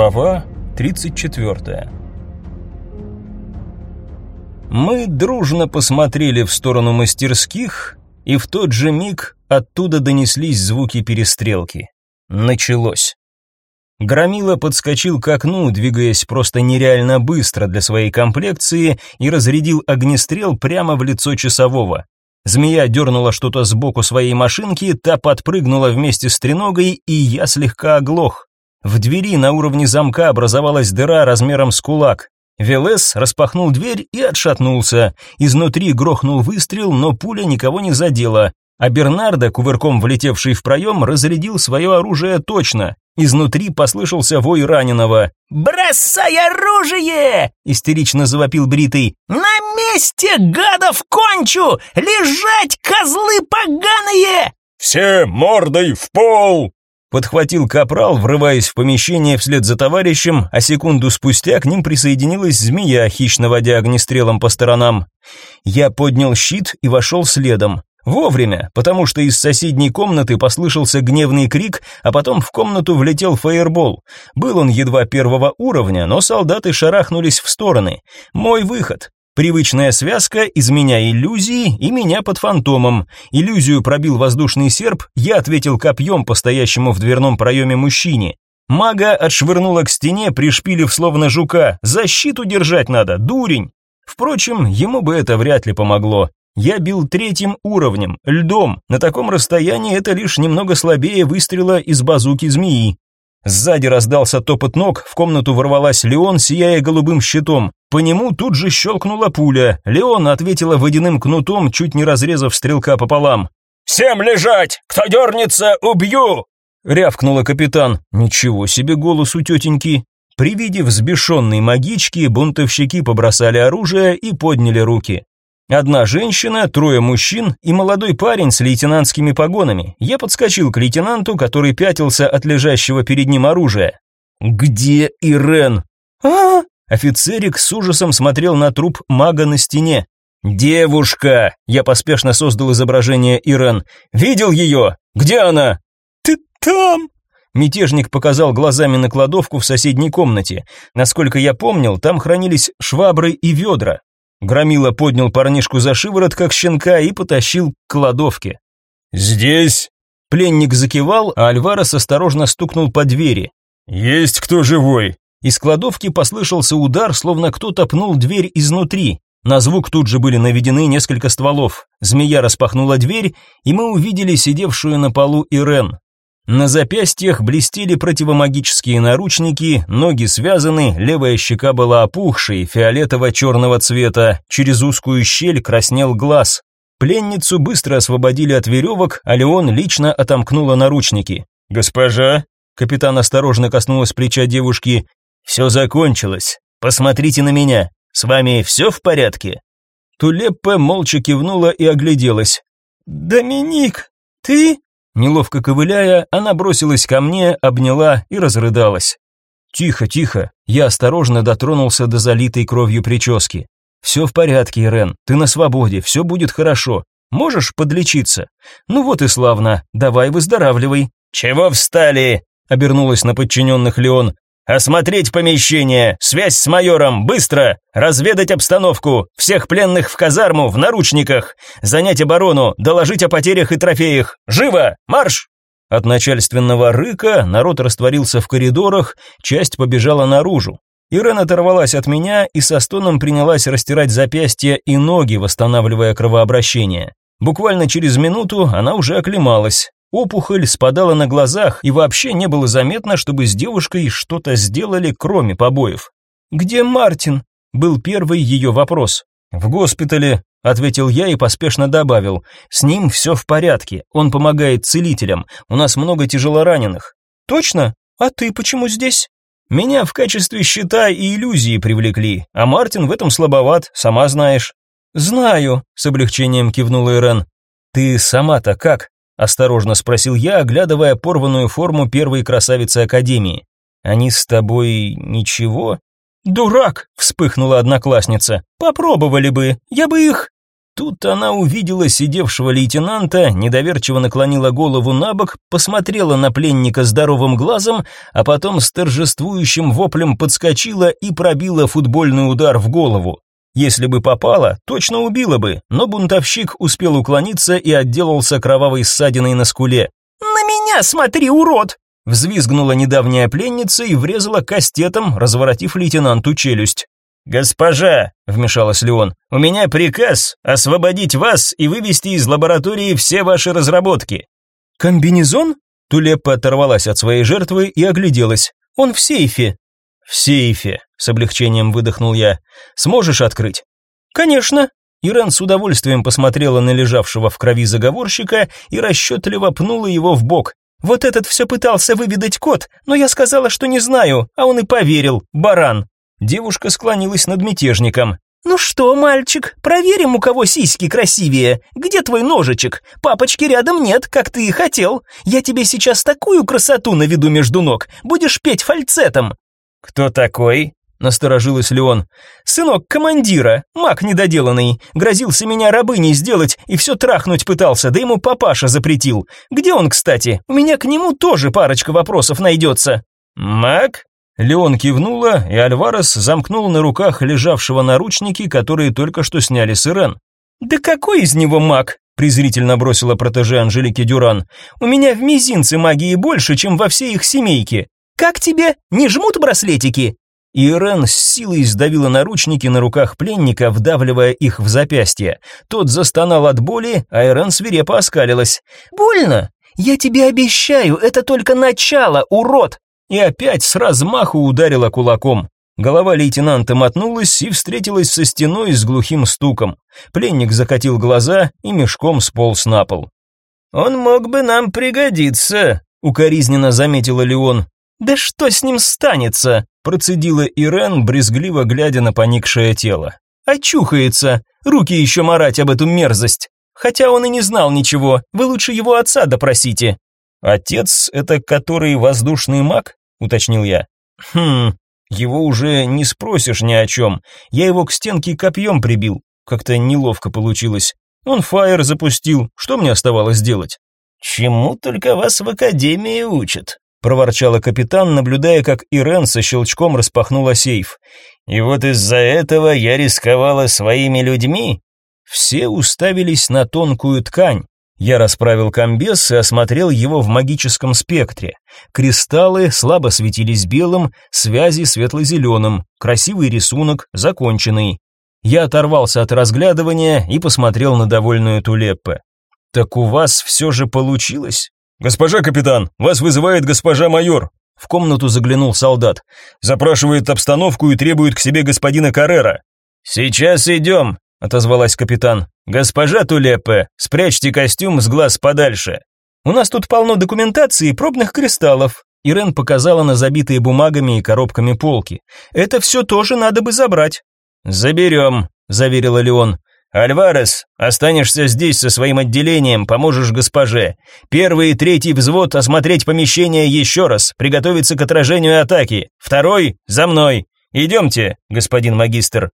Глава 34 Мы дружно посмотрели в сторону мастерских, и в тот же миг оттуда донеслись звуки перестрелки. Началось. Громила подскочил к окну, двигаясь просто нереально быстро для своей комплекции, и разрядил огнестрел прямо в лицо часового. Змея дернула что-то сбоку своей машинки, та подпрыгнула вместе с треногой, и я слегка оглох. В двери на уровне замка образовалась дыра размером с кулак. Велес распахнул дверь и отшатнулся. Изнутри грохнул выстрел, но пуля никого не задела. А Бернардо, кувырком влетевший в проем, разрядил свое оружие точно. Изнутри послышался вой раненого. «Бросай оружие!» — истерично завопил Бритый. «На месте, гадов, кончу! Лежать, козлы поганые!» «Все мордой в пол!» Подхватил капрал, врываясь в помещение вслед за товарищем, а секунду спустя к ним присоединилась змея, хищно водя огнестрелом по сторонам. Я поднял щит и вошел следом. Вовремя, потому что из соседней комнаты послышался гневный крик, а потом в комнату влетел фаербол. Был он едва первого уровня, но солдаты шарахнулись в стороны. Мой выход. Привычная связка из меня иллюзии и меня под фантомом. Иллюзию пробил воздушный серп, я ответил копьем по стоящему в дверном проеме мужчине. Мага отшвырнула к стене, пришпилив словно жука. Защиту держать надо, дурень. Впрочем, ему бы это вряд ли помогло. Я бил третьим уровнем, льдом. На таком расстоянии это лишь немного слабее выстрела из базуки змеи. Сзади раздался топот ног, в комнату ворвалась Леон, сияя голубым щитом. По нему тут же щелкнула пуля. Леон ответила водяным кнутом, чуть не разрезав стрелка пополам. «Всем лежать! Кто дернется, убью!» Рявкнула капитан. Ничего себе голос у тетеньки. При виде взбешенной магички бунтовщики побросали оружие и подняли руки. Одна женщина, трое мужчин и молодой парень с лейтенантскими погонами. Я подскочил к лейтенанту, который пятился от лежащего перед ним оружия. «Где Ирен?» «А?» Офицерик с ужасом смотрел на труп мага на стене. «Девушка!» Я поспешно создал изображение Ирен. «Видел ее? Где она?» «Ты там!» Мятежник показал глазами на кладовку в соседней комнате. Насколько я помнил, там хранились швабры и ведра. Громила поднял парнишку за шиворот, как щенка, и потащил к кладовке. «Здесь?» Пленник закивал, а Альварес осторожно стукнул по двери. «Есть кто живой?» Из кладовки послышался удар, словно кто-то пнул дверь изнутри. На звук тут же были наведены несколько стволов. Змея распахнула дверь, и мы увидели сидевшую на полу Ирен. На запястьях блестели противомагические наручники, ноги связаны, левая щека была опухшей, фиолетово-черного цвета, через узкую щель краснел глаз. Пленницу быстро освободили от веревок, а Леон лично отомкнула наручники. «Госпожа?» Капитан осторожно коснулась плеча девушки. «Все закончилось. Посмотрите на меня. С вами все в порядке?» Тулеппе молча кивнула и огляделась. «Доминик, ты?» Неловко ковыляя, она бросилась ко мне, обняла и разрыдалась. «Тихо, тихо!» Я осторожно дотронулся до залитой кровью прически. «Все в порядке, Ирен, ты на свободе, все будет хорошо. Можешь подлечиться? Ну вот и славно, давай выздоравливай». «Чего встали?» — обернулась на подчиненных Леон. «Осмотреть помещение! Связь с майором! Быстро! Разведать обстановку! Всех пленных в казарму, в наручниках! Занять оборону! Доложить о потерях и трофеях! Живо! Марш!» От начальственного рыка народ растворился в коридорах, часть побежала наружу. Ирен оторвалась от меня и со стоном принялась растирать запястья и ноги, восстанавливая кровообращение. Буквально через минуту она уже оклемалась. Опухоль спадала на глазах, и вообще не было заметно, чтобы с девушкой что-то сделали, кроме побоев. «Где Мартин?» – был первый ее вопрос. «В госпитале», – ответил я и поспешно добавил. «С ним все в порядке, он помогает целителям, у нас много тяжелораненых». «Точно? А ты почему здесь?» «Меня в качестве щита и иллюзии привлекли, а Мартин в этом слабоват, сама знаешь». «Знаю», – с облегчением кивнула Ирен. «Ты сама-то как?» Осторожно спросил я, оглядывая порванную форму первой красавицы академии. Они с тобой ничего? Дурак, вспыхнула одноклассница. Попробовали бы, я бы их Тут она увидела сидевшего лейтенанта, недоверчиво наклонила голову на бок, посмотрела на пленника здоровым глазом, а потом с торжествующим воплем подскочила и пробила футбольный удар в голову. Если бы попала, точно убила бы, но бунтовщик успел уклониться и отделался кровавой ссадиной на скуле. «На меня смотри, урод!» Взвизгнула недавняя пленница и врезала кастетом, разворотив лейтенанту челюсть. «Госпожа», — вмешалась Леон, — «у меня приказ освободить вас и вывести из лаборатории все ваши разработки». «Комбинезон?» Тулеппа оторвалась от своей жертвы и огляделась. «Он в сейфе». «В сейфе», — с облегчением выдохнул я. «Сможешь открыть?» «Конечно». Ирен с удовольствием посмотрела на лежавшего в крови заговорщика и расчетливо пнула его в бок. «Вот этот все пытался выведать код, но я сказала, что не знаю, а он и поверил, баран». Девушка склонилась над мятежником. «Ну что, мальчик, проверим, у кого сиськи красивее. Где твой ножичек? Папочки рядом нет, как ты и хотел. Я тебе сейчас такую красоту наведу между ног, будешь петь фальцетом». «Кто такой?» Насторожилась Леон. «Сынок командира, маг недоделанный, грозился меня рабыней сделать и все трахнуть пытался, да ему папаша запретил. Где он, кстати? У меня к нему тоже парочка вопросов найдется». «Маг?» Леон кивнула, и Альварес замкнул на руках лежавшего наручники, которые только что сняли с Ирен. «Да какой из него маг?» презрительно бросила протеже Анжелики Дюран. «У меня в мизинце магии больше, чем во всей их семейке. Как тебе? Не жмут браслетики?» Ирен с силой сдавила наручники на руках пленника, вдавливая их в запястье. Тот застонал от боли, а Ирен свирепо оскалилась. «Больно? Я тебе обещаю, это только начало, урод!» и опять с размаху ударила кулаком. Голова лейтенанта мотнулась и встретилась со стеной с глухим стуком. Пленник закатил глаза и мешком сполз на пол. «Он мог бы нам пригодиться», — укоризненно заметила Леон. «Да что с ним станется?» — процедила Ирен, брезгливо глядя на поникшее тело. «Очухается, руки еще марать об эту мерзость. Хотя он и не знал ничего, вы лучше его отца допросите». «Отец — это который воздушный маг?» уточнил я. Хм, его уже не спросишь ни о чем. Я его к стенке копьем прибил. Как-то неловко получилось. Он фаер запустил. Что мне оставалось делать? Чему только вас в академии учат? Проворчала капитан, наблюдая, как Ирен со щелчком распахнула сейф. И вот из-за этого я рисковала своими людьми. Все уставились на тонкую ткань, я расправил комбез и осмотрел его в магическом спектре. Кристаллы слабо светились белым, связи светло-зеленым, красивый рисунок, законченный. Я оторвался от разглядывания и посмотрел на довольную Тулеппе. «Так у вас все же получилось?» «Госпожа капитан, вас вызывает госпожа майор», в комнату заглянул солдат. «Запрашивает обстановку и требует к себе господина Каррера». «Сейчас идем», — отозвалась капитан. «Госпожа Тулепе, спрячьте костюм с глаз подальше. У нас тут полно документации и пробных кристаллов». Ирен показала на забитые бумагами и коробками полки. «Это все тоже надо бы забрать». «Заберем», — заверила Леон. «Альварес, останешься здесь со своим отделением, поможешь госпоже. Первый и третий взвод осмотреть помещение еще раз, приготовиться к отражению атаки. Второй — за мной. Идемте, господин магистр».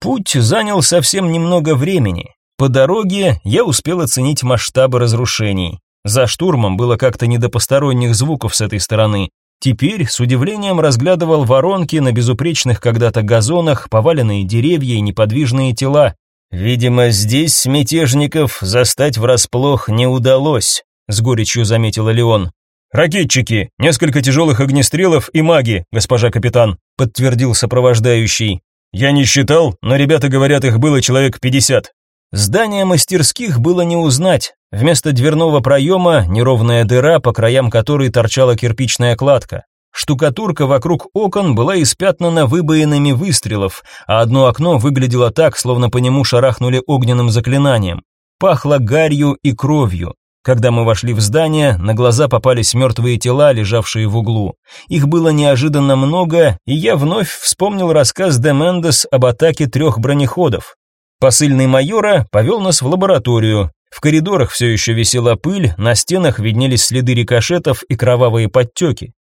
Путь занял совсем немного времени. По дороге я успел оценить масштабы разрушений. За штурмом было как-то не до посторонних звуков с этой стороны. Теперь с удивлением разглядывал воронки на безупречных когда-то газонах, поваленные деревья и неподвижные тела. Видимо, здесь мятежников застать врасплох не удалось, с горечью заметила Леон. Ракетчики, несколько тяжелых огнестрелов и маги, госпожа капитан, подтвердил сопровождающий. Я не считал, но ребята говорят, их было человек пятьдесят. Здание мастерских было не узнать. Вместо дверного проема неровная дыра, по краям которой торчала кирпичная кладка. Штукатурка вокруг окон была испятнана выбоинами выстрелов, а одно окно выглядело так, словно по нему шарахнули огненным заклинанием. Пахло гарью и кровью. Когда мы вошли в здание, на глаза попались мертвые тела, лежавшие в углу. Их было неожиданно много, и я вновь вспомнил рассказ де Мендес об атаке трех бронеходов. Посыльный майора повел нас в лабораторию. В коридорах все еще висела пыль, на стенах виднелись следы рикошетов и кровавые подтеки.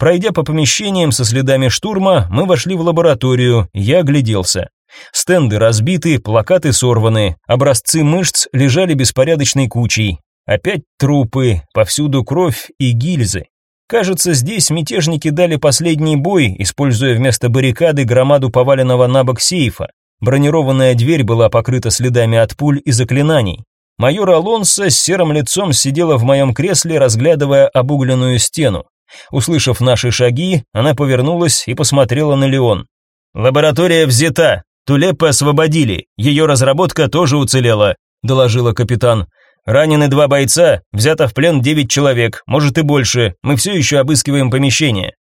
Пройдя по помещениям со следами штурма, мы вошли в лабораторию, я огляделся. Стенды разбиты, плакаты сорваны, образцы мышц лежали беспорядочной кучей. Опять трупы, повсюду кровь и гильзы. Кажется, здесь мятежники дали последний бой, используя вместо баррикады громаду поваленного на бок сейфа. Бронированная дверь была покрыта следами от пуль и заклинаний. Майор Алонсо с серым лицом сидела в моем кресле, разглядывая обугленную стену. Услышав наши шаги, она повернулась и посмотрела на Леон. «Лаборатория взята, Тулеппы освободили, ее разработка тоже уцелела», доложила капитан. «Ранены два бойца, взято в плен девять человек, может и больше, мы все еще обыскиваем помещение».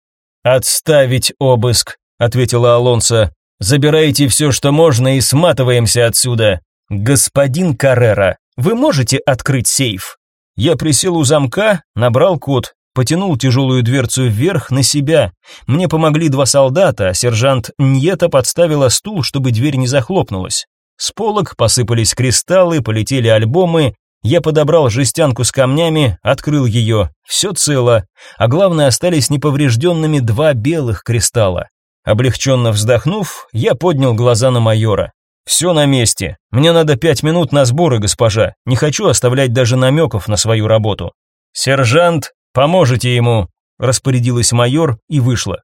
«Отставить обыск», ответила Алонсо. «Забирайте все, что можно, и сматываемся отсюда. Господин Каррера, вы можете открыть сейф?» Я присел у замка, набрал код, потянул тяжелую дверцу вверх на себя. Мне помогли два солдата, а сержант Ньета подставила стул, чтобы дверь не захлопнулась. С полок посыпались кристаллы, полетели альбомы. Я подобрал жестянку с камнями, открыл ее. Все цело, а главное остались неповрежденными два белых кристалла. Облегченно вздохнув, я поднял глаза на майора. «Все на месте. Мне надо пять минут на сборы, госпожа. Не хочу оставлять даже намеков на свою работу». «Сержант, поможете ему», — распорядилась майор и вышла.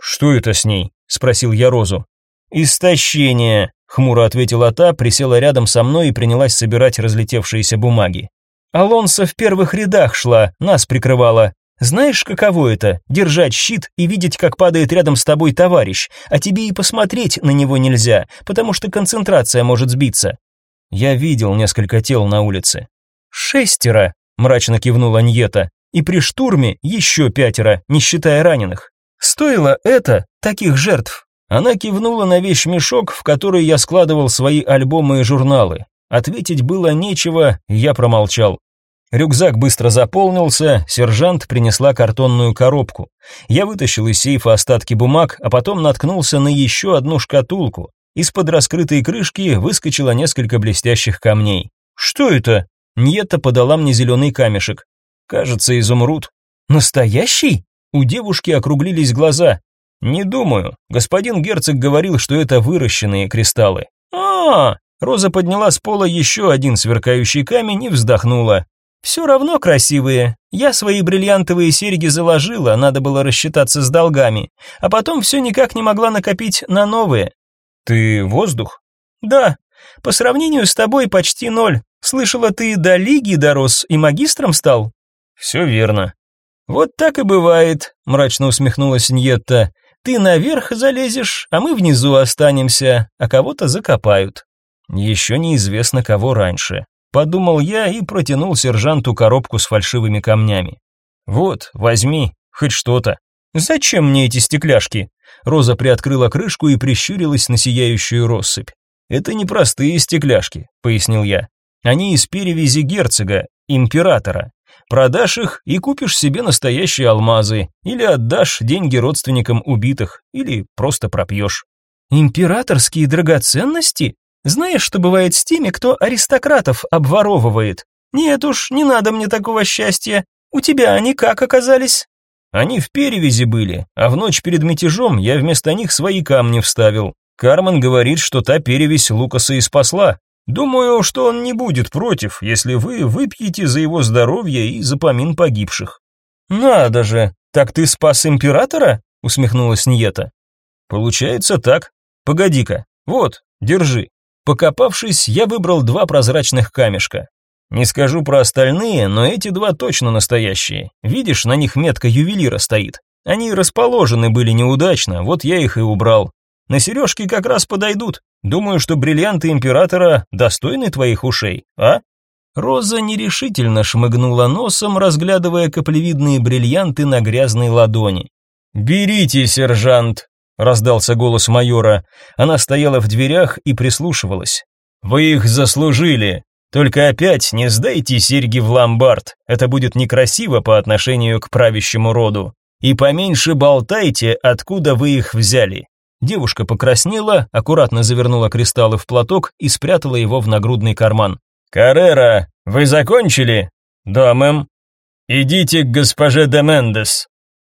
«Что это с ней?» — спросил я Розу. «Истощение», — хмуро ответила та, присела рядом со мной и принялась собирать разлетевшиеся бумаги. «Алонсо в первых рядах шла, нас прикрывала. Знаешь, каково это — держать щит и видеть, как падает рядом с тобой товарищ, а тебе и посмотреть на него нельзя, потому что концентрация может сбиться. Я видел несколько тел на улице. Шестеро, мрачно кивнула Ньета, и при штурме еще пятеро, не считая раненых. Стоило это таких жертв. Она кивнула на вещмешок, в который я складывал свои альбомы и журналы. Ответить было нечего, я промолчал. Рюкзак быстро заполнился, сержант принесла картонную коробку. Я вытащил из сейфа остатки бумаг, а потом наткнулся на еще одну шкатулку. Из-под раскрытой крышки выскочило несколько блестящих камней. «Что это?» Ньетта подала мне зеленый камешек. «Кажется, изумруд». «Настоящий?» У девушки округлились глаза. «Не думаю. Господин герцог говорил, что это выращенные кристаллы». А, -а, -а Роза подняла с пола еще один сверкающий камень и вздохнула. Все равно красивые. Я свои бриллиантовые серьги заложила, надо было рассчитаться с долгами, а потом все никак не могла накопить на новые. Ты воздух? Да. По сравнению с тобой почти ноль. Слышала, ты до лиги дорос и магистром стал? Все верно. Вот так и бывает, мрачно усмехнулась Ньетта. Ты наверх залезешь, а мы внизу останемся, а кого-то закопают. Еще неизвестно кого раньше. Подумал я и протянул сержанту коробку с фальшивыми камнями. Вот, возьми, хоть что-то. Зачем мне эти стекляшки? Роза приоткрыла крышку и прищурилась на сияющую россыпь. Это не простые стекляшки, пояснил я. Они из перевязи герцога, императора. Продашь их и купишь себе настоящие алмазы, или отдашь деньги родственникам убитых, или просто пропьешь. Императорские драгоценности? Знаешь, что бывает с теми, кто аристократов обворовывает? Нет уж, не надо мне такого счастья. У тебя они как оказались? Они в перевязи были, а в ночь перед мятежом я вместо них свои камни вставил. Кармен говорит, что та перевязь Лукаса и спасла. Думаю, что он не будет против, если вы выпьете за его здоровье и за помин погибших. Надо же, так ты спас императора? усмехнулась Ниета. Получается так. Погоди-ка. Вот, держи. Покопавшись, я выбрал два прозрачных камешка. Не скажу про остальные, но эти два точно настоящие. Видишь, на них метка ювелира стоит. Они расположены были неудачно, вот я их и убрал. На сережки как раз подойдут. Думаю, что бриллианты императора достойны твоих ушей, а? Роза нерешительно шмыгнула носом, разглядывая каплевидные бриллианты на грязной ладони. «Берите, сержант», раздался голос майора. Она стояла в дверях и прислушивалась. Вы их заслужили. Только опять не сдайте серьги в ломбард. Это будет некрасиво по отношению к правящему роду. И поменьше болтайте, откуда вы их взяли. Девушка покраснела, аккуратно завернула кристаллы в платок и спрятала его в нагрудный карман. Каррера, вы закончили? Да, мэм. Идите к госпоже де Мендес.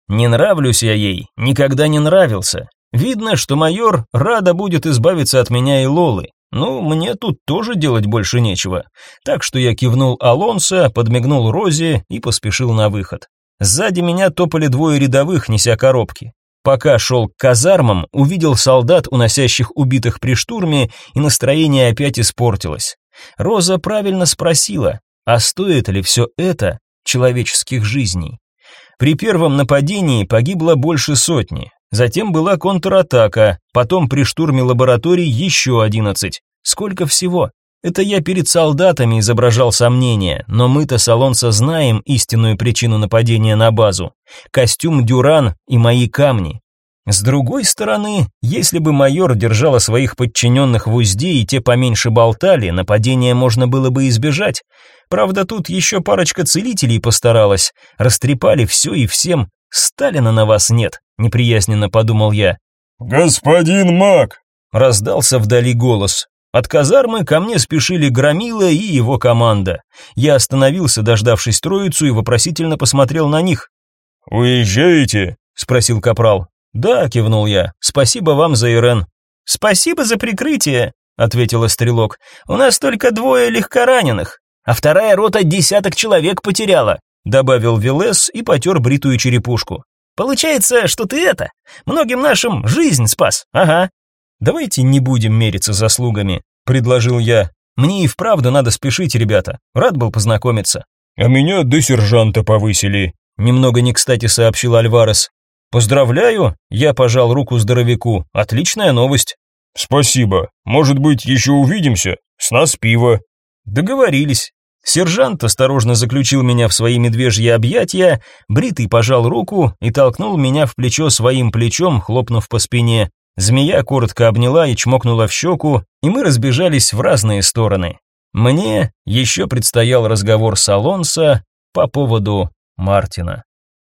Не нравлюсь я ей, никогда не нравился. Видно, что майор рада будет избавиться от меня и Лолы. Ну, мне тут тоже делать больше нечего. Так что я кивнул Алонсо, подмигнул Розе и поспешил на выход. Сзади меня топали двое рядовых, неся коробки. Пока шел к казармам, увидел солдат, уносящих убитых при штурме, и настроение опять испортилось. Роза правильно спросила, а стоит ли все это человеческих жизней? При первом нападении погибло больше сотни, затем была контратака, потом при штурме лабораторий еще одиннадцать. Сколько всего? Это я перед солдатами изображал сомнения, но мы-то с Алонсо знаем истинную причину нападения на базу. Костюм Дюран и мои камни. С другой стороны, если бы майор держал своих подчиненных в узде и те поменьше болтали, нападение можно было бы избежать. Правда, тут еще парочка целителей постаралась, растрепали все и всем. Сталина на вас нет, неприязненно подумал я. Господин маг, раздался вдали голос. От казармы ко мне спешили Громила и его команда. Я остановился, дождавшись троицу, и вопросительно посмотрел на них. «Уезжаете?» — спросил капрал. «Да», — кивнул я, — «спасибо вам за Ирен». «Спасибо за прикрытие», — ответила стрелок. «У нас только двое легкораненых, а вторая рота десяток человек потеряла», — добавил Велес и потер бритую черепушку. «Получается, что ты это, многим нашим жизнь спас, ага». «Давайте не будем мериться заслугами», — предложил я. «Мне и вправду надо спешить, ребята. Рад был познакомиться». «А меня до сержанта повысили», — немного не кстати сообщил Альварес. «Поздравляю!» — я пожал руку здоровяку. «Отличная новость». «Спасибо. Может быть, еще увидимся? С нас пиво». «Договорились». Сержант осторожно заключил меня в свои медвежьи объятия, Бритый пожал руку и толкнул меня в плечо своим плечом, хлопнув по спине. Змея коротко обняла и чмокнула в щеку, и мы разбежались в разные стороны. Мне еще предстоял разговор с Алонсо по поводу Мартина.